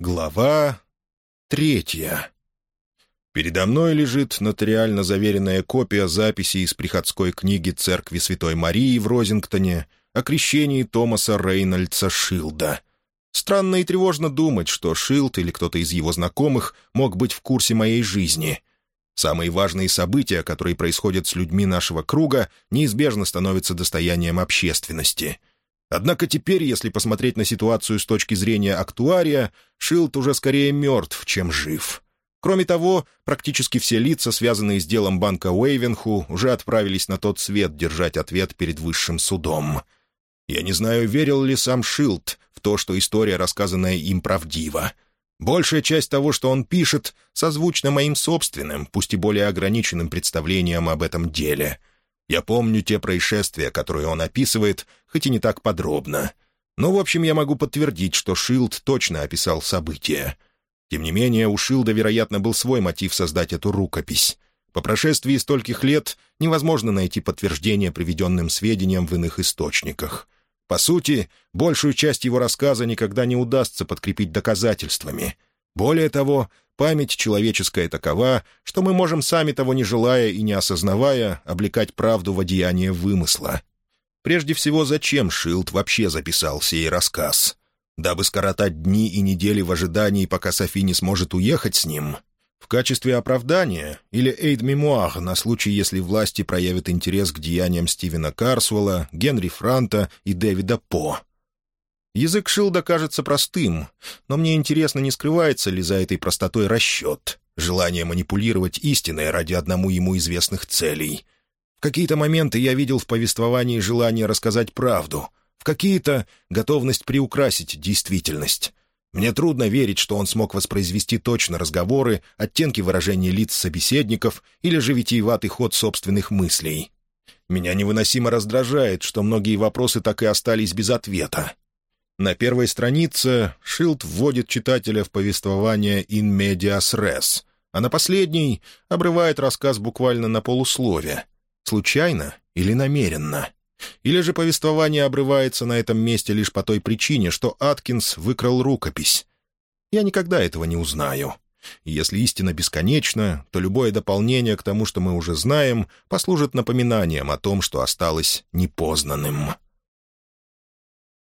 Глава третья. Передо мной лежит нотариально заверенная копия записи из приходской книги Церкви Святой Марии в Розингтоне о крещении Томаса Рейнольдса Шилда. Странно и тревожно думать, что Шилд или кто-то из его знакомых мог быть в курсе моей жизни. Самые важные события, которые происходят с людьми нашего круга, неизбежно становятся достоянием общественности — Однако теперь, если посмотреть на ситуацию с точки зрения актуария, Шилд уже скорее мертв, чем жив. Кроме того, практически все лица, связанные с делом банка Уэйвенху, уже отправились на тот свет держать ответ перед высшим судом. Я не знаю, верил ли сам Шилд в то, что история, рассказанная им, правдива. Большая часть того, что он пишет, созвучна моим собственным, пусть и более ограниченным представлениям об этом деле — я помню те происшествия, которые он описывает, хоть и не так подробно. Но, в общем, я могу подтвердить, что Шилд точно описал события. Тем не менее, у Шилда, вероятно, был свой мотив создать эту рукопись. По прошествии стольких лет невозможно найти подтверждение приведенным сведениям в иных источниках. По сути, большую часть его рассказа никогда не удастся подкрепить доказательствами. Более того, Память человеческая такова, что мы можем, сами того не желая и не осознавая, облекать правду в одеяние вымысла. Прежде всего, зачем Шилд вообще записал сей рассказ? Дабы скоротать дни и недели в ожидании, пока Софи не сможет уехать с ним? В качестве оправдания или эйд-мемуар на случай, если власти проявят интерес к деяниям Стивена Карсуэлла, Генри Франта и Дэвида По? Язык Шилда кажется простым, но мне интересно, не скрывается ли за этой простотой расчет, желание манипулировать истиной ради одному ему известных целей. В какие-то моменты я видел в повествовании желание рассказать правду, в какие-то — готовность приукрасить действительность. Мне трудно верить, что он смог воспроизвести точно разговоры, оттенки выражений лиц собеседников или же витиеватый ход собственных мыслей. Меня невыносимо раздражает, что многие вопросы так и остались без ответа. На первой странице Шилд вводит читателя в повествование «in medias res», а на последней обрывает рассказ буквально на полуслове. Случайно или намеренно? Или же повествование обрывается на этом месте лишь по той причине, что Аткинс выкрал рукопись? Я никогда этого не узнаю. Если истина бесконечна, то любое дополнение к тому, что мы уже знаем, послужит напоминанием о том, что осталось непознанным».